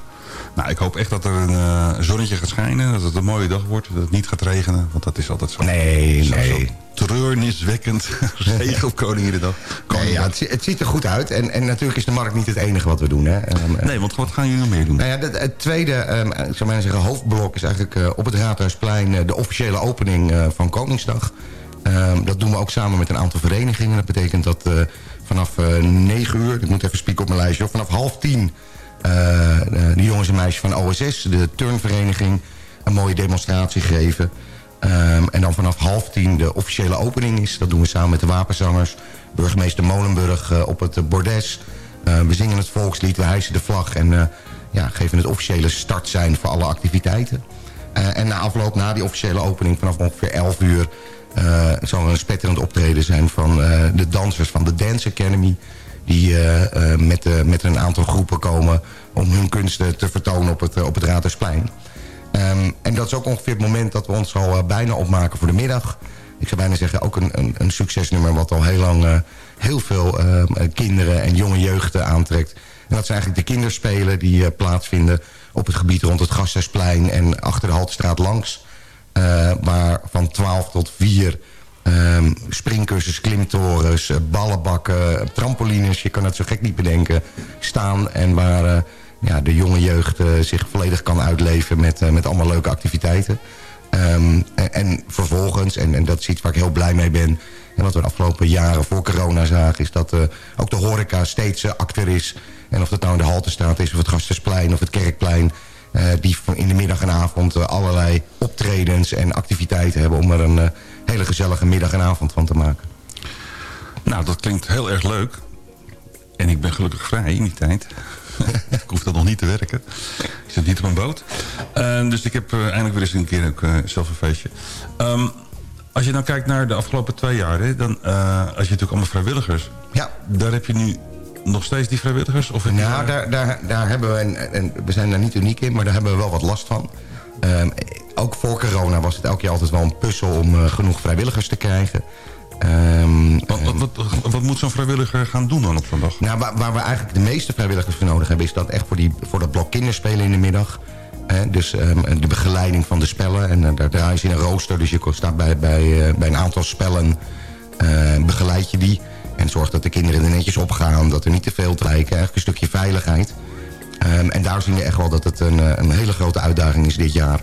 Nou, ik hoop echt dat er een eh, zonnetje gaat schijnen. Dat het een mooie dag wordt. Dat het niet gaat regenen. Want dat is altijd zo. Nee, zo, nee. Zo treurniswekkend. Regen op Koninginnedag. Nee, ja, het, zi- het ziet er goed uit. En, en natuurlijk is de markt niet het enige wat we doen. Hè. Ehm, eh, Nee, want wat gaan jullie nog meer doen? Nou ja, het, het tweede, ehm, ik zou bijna zeggen, hoofdblok is eigenlijk eh, op het Raadhuisplein eh, de officiële opening eh, van Koningsdag. Ehm, dat doen we ook samen met een aantal verenigingen. Dat betekent dat eh, vanaf eh 9 uur, ik moet even spieken op mijn lijstje, hoor, vanaf half tien eh, de jongens en meisjes van OSS, de turnvereniging, een mooie demonstratie geven. Ehm, en dan vanaf half tien de officiële opening is. Dat doen we samen met de wapenzangers. Burgemeester Molenburg eh, op het eh, bordes. Eh, we zingen het volkslied, we hijsen de vlag en eh, ja, geven het officiële start zijn voor alle activiteiten. Eh, en na afloop, na die officiële opening, vanaf ongeveer 11 uur... eh, zal er een spetterend optreden zijn van eh, de dansers van de Dance Academy... die eh, eh, met, eh, met een aantal groepen komen om hun kunsten te vertonen op het, op het Raadhuisplein. Ehm, en dat is ook ongeveer het moment dat we ons al bijna opmaken voor de middag. Ik zou bijna zeggen ook een, een, een succesnummer wat al heel lang heel veel eh, kinderen en jonge jeugden aantrekt. En dat zijn eigenlijk de kinderspelen die plaatsvinden op het gebied rond het Gasthuisplein en achter de Haltestraat langs. Waar van 12 tot 4 springkussens, klimtorens, eh, ballenbakken, trampolines, je kan het zo gek niet bedenken, staan. En waar eh, ja, de jonge jeugd eh, zich volledig kan uitleven met, met allemaal leuke activiteiten. Ehm, en, en vervolgens, en, en dat is iets waar ik heel blij mee ben... en wat we de afgelopen jaren voor corona zagen... is dat ook de horeca steeds acter is. En of dat nou in de Haltestraat is, of het Gastersplein of het Kerkplein... die in de middag en avond allerlei optredens en activiteiten hebben... om er een hele gezellige middag en avond van te maken. Nou, dat klinkt heel erg leuk. En ik ben gelukkig vrij in die tijd. ik hoef dan nog niet te werken. Ik zit niet op een boot. Eh, dus ik heb eh, eindelijk weer eens een keer ook, eh, zelf een feestje. Ehm, als je nou kijkt naar de afgelopen twee jaar... Hè, dan uh, als je natuurlijk allemaal vrijwilligers... Ja. Daar heb je nu nog steeds die vrijwilligers? Of Nou, daar, daar, daar hebben we, en, en we zijn daar niet uniek in, maar daar hebben we wel wat last van. Um, ook voor corona was het elke keer altijd wel een puzzel om uh, genoeg vrijwilligers te krijgen. Um, wat, wat, wat, wat, moet zo'n vrijwilliger gaan doen dan op zo'n dag? Nou, waar, waar, we eigenlijk de meeste vrijwilligers voor nodig hebben... is dat echt voor, die, voor dat blok kinderspelen in de middag. Hè, dus um, de begeleiding van de spellen. En uh, daar draaien ze in een rooster. Dus je staat bij, bij, uh, bij een aantal spellen... Uh, begeleid je die. En zorg dat de kinderen er netjes opgaan. Dat er niet te veel te lijken. Eigenlijk een stukje veiligheid. Um, en daar zien we echt wel dat het een, een hele grote uitdaging is dit jaar.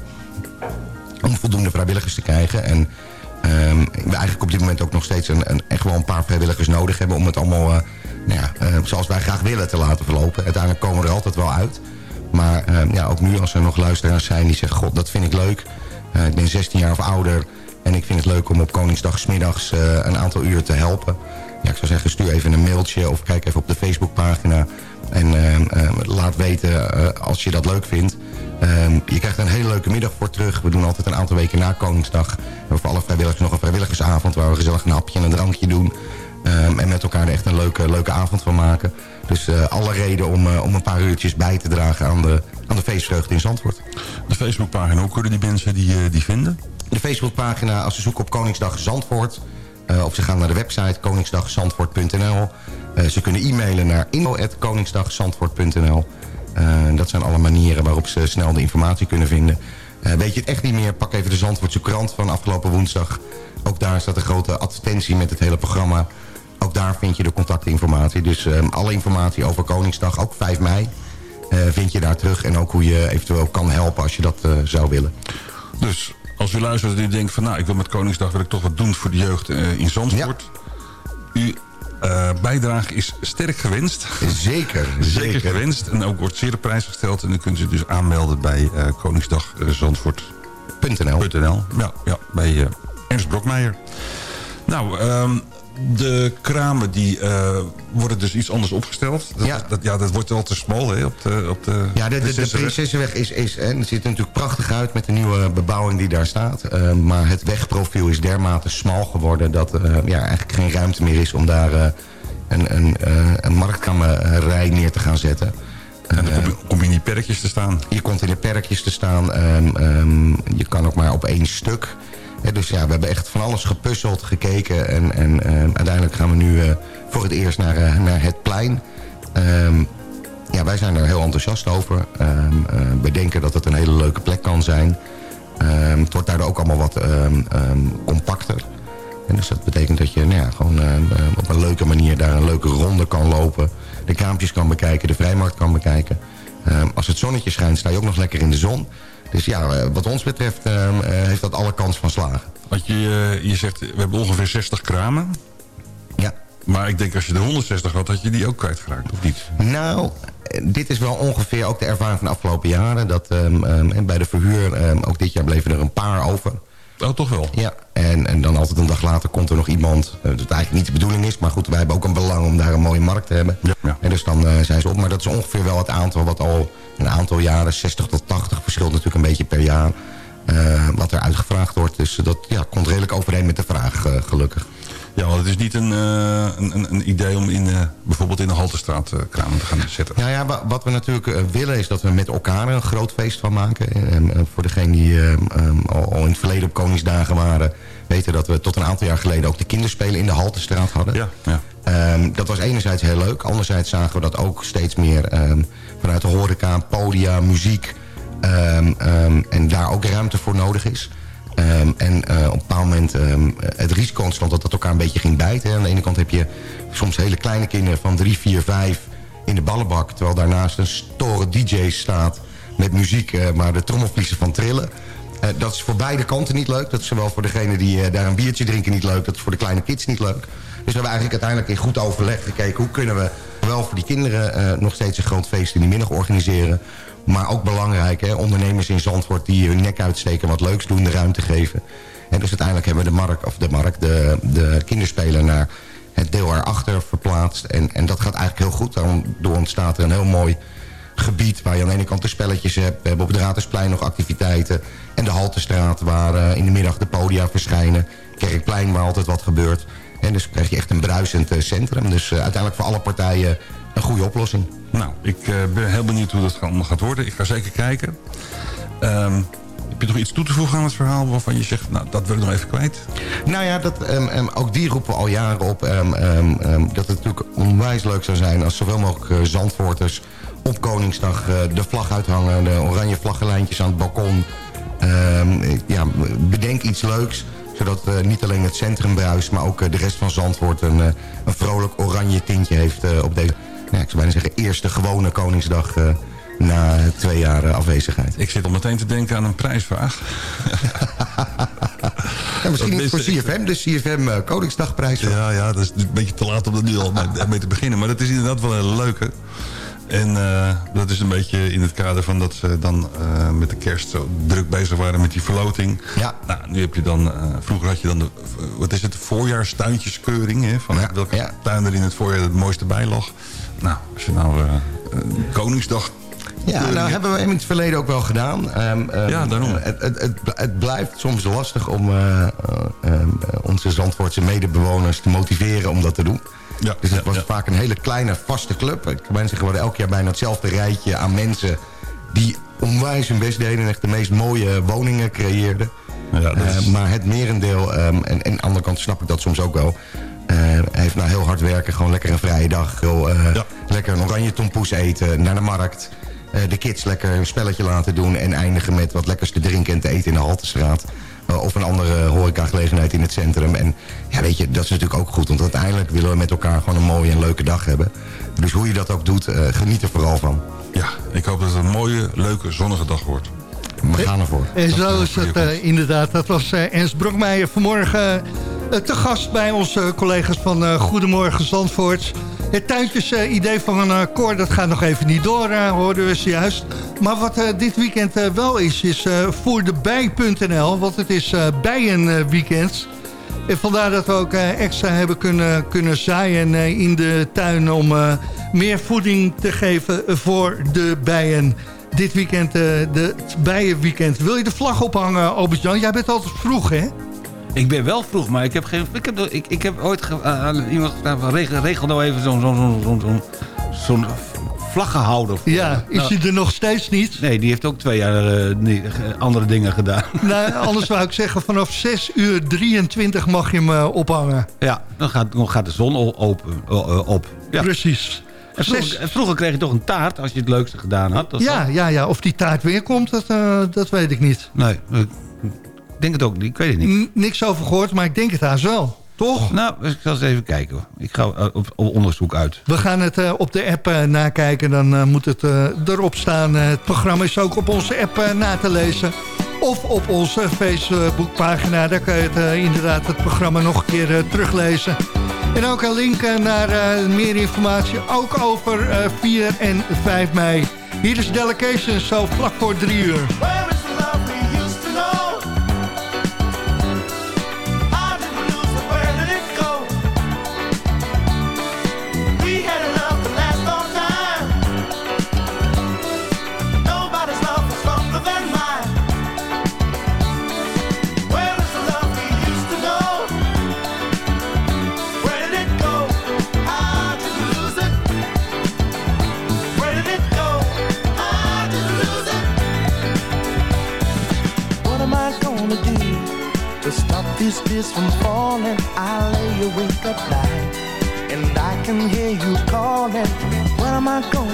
Om voldoende vrijwilligers te krijgen. En um, we eigenlijk op dit moment ook nog steeds een, een, echt wel een paar vrijwilligers nodig hebben... om het allemaal, uh, nou ja, uh, zoals wij graag willen, te laten verlopen. Uiteindelijk komen we er altijd wel uit. Maar uh, ja, ook nu als er nog luisteraars zijn die zeggen... God, dat vind ik leuk. Uh, ik ben 16 jaar of ouder... en ik vind het leuk om op Koningsdag smiddags uh, een aantal uur te helpen. Ja, ik zou zeggen, stuur even een mailtje of kijk even op de Facebookpagina... en uh, laat weten als je dat leuk vindt. Um, je krijgt een hele leuke middag voor terug. We doen altijd een aantal weken na Koningsdag. We hebben voor alle vrijwilligers nog een vrijwilligersavond... waar we gezellig een hapje en een drankje doen. Um, en met elkaar er echt een leuke, leuke avond van maken. Dus uh, alle reden om, uh, om een paar uurtjes bij te dragen aan de, aan de feestvreugde in Zandvoort. De Facebookpagina, hoe kunnen die mensen die, uh, die vinden? De Facebookpagina, als ze zoeken op Koningsdag Zandvoort... Of ze gaan naar de website koningsdagzandvoort.nl. Ze kunnen e-mailen naar info.koningsdagzandvoort.nl. Uh, dat zijn alle manieren waarop ze snel de informatie kunnen vinden. Eh, weet je het echt niet meer, pak even de Zandvoortse krant van afgelopen woensdag. Ook daar staat een grote advertentie met het hele programma. Ook daar vind je de contactinformatie. Dus ehm, alle informatie over Koningsdag, ook 5 mei, eh, vind je daar terug. En ook hoe je eventueel kan helpen als je dat eh, zou willen. Dus als u luistert en u denkt van... nou, ik wil met Koningsdag wil ik toch wat doen voor de jeugd eh, in Zandvoort. Uw eh, bijdrage is sterk gewenst. Zeker, zeker. gewenst. En ook wordt zeer op prijs gesteld. En dan kunt u dus aanmelden bij Koningsdag eh, Zandvoort.nl. Ja, ja, bij eh, Ernst Brokmeijer. Nou, ehm, de kramen die eh, worden dus iets anders opgesteld. Dat, ja. Dat, ja, dat wordt wel te smal hè, op de, op de Ja, de, de, de Prinsessenweg. Is, is, en het ziet er natuurlijk prachtig uit met de nieuwe bebouwing die daar staat. Eh, maar het wegprofiel is dermate smal geworden dat er ja, eigenlijk geen ruimte meer is om daar een, een, een neer te gaan zetten. En dan kom je, kom je in die perkjes te staan. Je komt in de perkjes te staan. ehm, ehm, je kan ook maar op één stuk. Dus ja, we hebben echt van alles gepuzzeld, gekeken. En, en ehm, uiteindelijk gaan we nu eh, voor het eerst naar, eh, naar het plein. Ehm, ja, wij zijn er heel enthousiast over. Eh, we denken dat het een hele leuke plek kan zijn. Het wordt daardoor ook allemaal wat compacter. En dus dat betekent dat je nou ja, gewoon op een leuke manier daar een leuke ronde kan lopen. De kraampjes kan bekijken, de vrijmarkt kan bekijken. Als het zonnetje schijnt, sta je ook nog lekker in de zon. Dus ja, eh, wat ons betreft ehm, eh, heeft dat alle kans van slagen. Want je, eh, je zegt, we hebben ongeveer 60 kramen. Ja. Maar ik denk als je er 160 had, had je die ook kwijtgeraakt, of niet? Nou, dit is wel ongeveer ook de ervaring van de afgelopen jaren. Dat ehm, ehm, bij de verhuur, ook dit jaar bleven er een paar over. Oh, toch wel? Ja, en, en dan altijd een dag later komt er nog iemand. dat eigenlijk niet de bedoeling is. Maar goed, wij hebben ook een belang om daar een mooie markt te hebben. En dus dan zijn ze op. Maar dat is ongeveer wel het aantal wat al een aantal jaren, 60 tot 80, verschilt natuurlijk een beetje per jaar. eh, wat er uitgevraagd wordt. Dus dat ja, komt redelijk overeen met de vraag, eh, gelukkig. Ja, want het is niet een, eh, een, een- idee om in, bijvoorbeeld in de Haltestraat eh, kramen te gaan zetten. Ja, ja, wa- wat we natuurlijk willen is dat we met elkaar een groot feest van maken. En, voor degenen die eh, ehm, al, in het verleden op Koningsdagen waren... weten dat we tot een aantal jaar geleden ook de kinderspelen in de Haltestraat hadden. Ja, ja. Ehm, dat was enerzijds heel leuk. Anderzijds zagen we dat ook steeds meer ehm, vanuit de horeca, podia, muziek... ehm, ehm, en daar ook ruimte voor nodig is. Ehm, en eh, op een bepaald moment het risico ontstond dat dat elkaar een beetje ging bijten. Aan de ene kant heb je soms hele kleine kinderen van drie, vier, vijf in de ballenbak... terwijl daarnaast een storen DJ staat met muziek eh, waar de trommelvliezen van trillen. Eh, dat is voor beide kanten niet leuk. Dat is zowel voor degene die eh, daar een biertje drinken niet leuk... dat is voor de kleine kids niet leuk. Dus we hebben eigenlijk uiteindelijk in goed overleg gekeken... hoe kunnen we wel voor die kinderen eh, nog steeds een groot feest in de middag organiseren... Maar ook belangrijk, hè, ondernemers in Zandvoort die hun nek uitsteken... wat leuks doen, de ruimte geven. En dus uiteindelijk hebben we de markt, of de markt, de, de kinderspeler naar het deel erachter verplaatst. En, en dat gaat eigenlijk heel goed. Daardoor ontstaat er een heel mooi gebied waar je aan de ene kant de spelletjes hebt. We hebben op het Ratersplein nog activiteiten. En de Haltestraat waar eh, in de middag de podia verschijnen. Kerkplein waar altijd wat gebeurt. En dus krijg je echt een bruisend eh, centrum. Dus eh, uiteindelijk voor alle partijen een goede oplossing. Nou, ik eh, ben heel benieuwd hoe dat allemaal gaat worden. Ik ga zeker kijken. Ehm, heb je nog iets toe te voegen aan het verhaal waarvan je zegt... nou, dat wil ik nog even kwijt? Nou ja, dat, ehm, ehm, ook die roepen we al jaren op. dat het natuurlijk onwijs leuk zou zijn als zoveel mogelijk eh, Zandvoorters op Koningsdag de vlag uithangen. De oranje vlaggenlijntjes aan het balkon. Ja, bedenk iets leuks. Zodat eh, niet alleen het centrum bruist, maar ook eh, de rest van Zandvoort een, eh, een vrolijk oranje tintje heeft op deze, nou, ik zou bijna zeggen, eerste gewone Koningsdag na twee jaar afwezigheid. Ik zit al meteen te denken aan een prijsvraag. Ja, misschien niet voor CFM, de CFM Koningsdagprijs. Ja, ja, dat is een beetje te laat om er nu al mee- te beginnen. Maar dat is inderdaad wel een leuke. En eh, dat is een beetje in het kader van dat ze dan eh, met de kerst zo druk bezig waren met die verloting. Ja. Nou, nu heb je dan, eh, vroeger had je dan de, wat is het, de voorjaarstuintjeskeuring. Hè, van welke tuin er in het voorjaar het mooiste bij lag. Nou, als je nou Koningsdag Ja, nou hebben we in het verleden ook wel gedaan. Ehm, ehm, Ja, daarom. Het, het, het, het blijft soms lastig om eh, eh, ehm, onze Zandvoortse medebewoners te motiveren om dat te doen. Ja, dus het was vaak een hele kleine vaste club. Ik kan bijna zeggen, we hadden elk jaar bijna hetzelfde rijtje aan mensen... die onwijs hun best deden en echt de meest mooie woningen creëerden. Ja, dat is- Eh, maar het merendeel, ehm, en, en aan de andere kant snap ik dat soms ook wel... eh, heeft na heel hard werken gewoon lekker een vrije dag. Eh, Lekker een oranje tompoes eten, naar de markt. eh, de kids lekker een spelletje laten doen... en eindigen met wat lekkers te drinken en te eten in de Haltestraat. Eh, of een andere horecagelegenheid in het centrum. En ja, weet je, dat is natuurlijk ook goed. Want uiteindelijk willen we met elkaar gewoon een mooie en leuke dag hebben. Dus hoe je dat ook doet, eh, geniet er vooral van. Ja, ik hoop dat het een mooie, leuke, zonnige dag wordt. We gaan ervoor. En zo is het eh, inderdaad. Dat was eh, Ernst Brokmeijer vanmorgen te gast bij onze collega's van eh, Goedemorgen Zandvoort. Het tuintjesidee van een koor, dat gaat nog even niet door, eh, hoorden we zojuist. Maar wat eh, dit weekend eh, wel is, is eh, voor de want het is eh, bijenweekend. En vandaar dat we ook eh, extra hebben kunnen, kunnen zaaien eh, in de tuin... om eh, meer voeding te geven voor de bijen. Dit weekend, eh, de bijenweekend. Wil je de vlag ophangen, Albert-Jan? Jij bent altijd vroeg, hè? Ik ben wel vroeg, maar ik heb, geen, ik heb, ik, ik heb ooit ge- aan- iemand gevraagd... regel, regel nou even zo'n zo'n zo'n zo'n vlaggenhouder. Ja, is Nou, hij er nog steeds niet? Nee, die heeft ook twee jaar eh, nee, andere dingen gedaan. Nou, anders zou ik zeggen, vanaf 6 uur 23 mag je hem eh, ophangen. Ja, dan gaat, dan gaat de zon open, eh, op. Ja. Precies. En vroeger, kreeg je toch een taart als je het leukste gedaan had? Ja, ja, ja, of die taart weer komt, dat, eh, dat weet ik niet. Nee, denk het ook niet. Ik weet het niet. N- niks over gehoord, maar ik denk het haast wel. Toch? Nou, ik zal eens even kijken. Ik ga eh, op, op onderzoek uit. We gaan het eh, op de app eh, nakijken, dan moet het erop staan. Het programma is ook op onze app na te lezen. Of op onze Facebookpagina, daar kan je het, inderdaad het programma nog een keer teruglezen. En ook een link naar meer informatie, ook over eh, 4 en 5 mei. Hier is Delegation, zo vlak voor 3 uur.